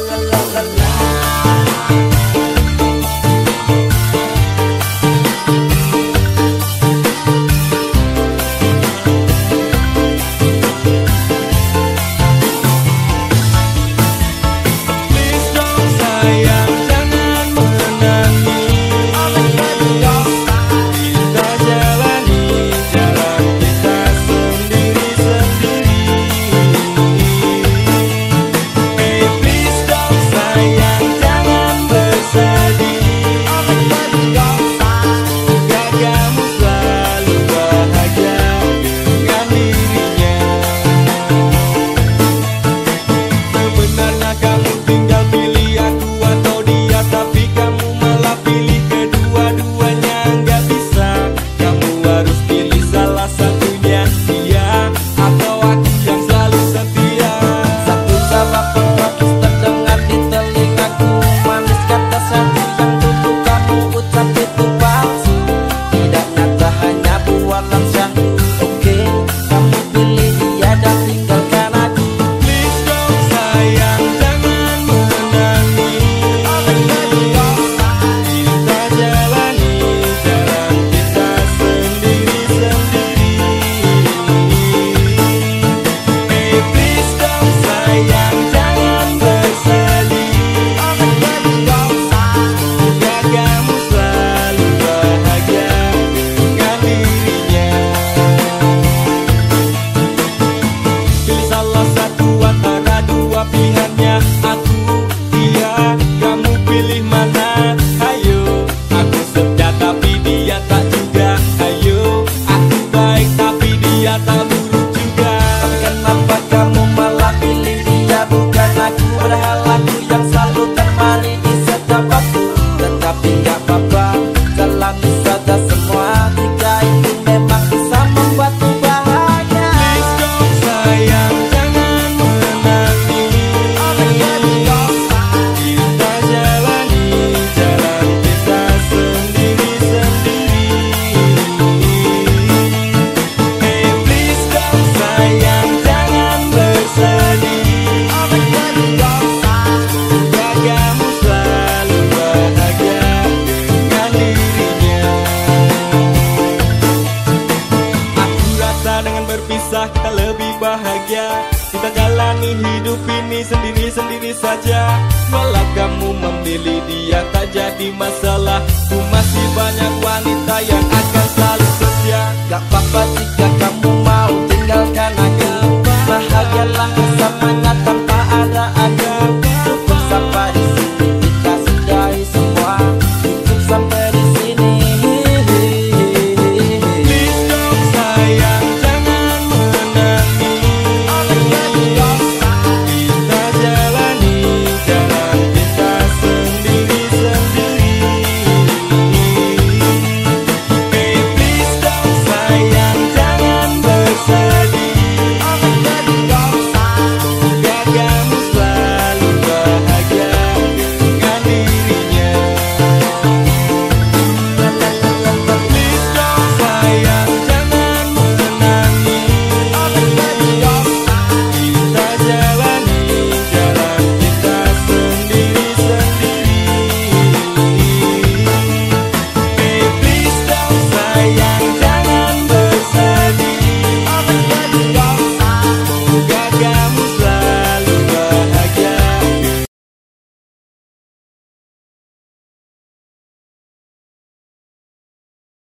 la la la. Jangan berpisah kita lebih bahagia. Kita jalani hidup ini sendiri-sendiri saja. Malah kamu memilih dia tak jadi masalah. Ku masih banyak wanita yang akan selalu setia. Gak apa-apa jika